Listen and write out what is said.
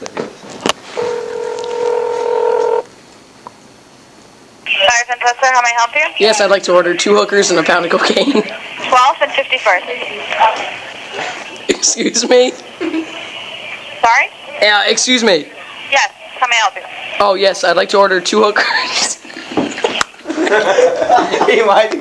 Fire Centessa, how may I help you? Yes, I'd like to order two hookers and a pound of cocaine. 12th and 51st. excuse me? Sorry? Yeah, excuse me. Yes, how may I help you? Oh, yes, I'd like to order two hookers. He might.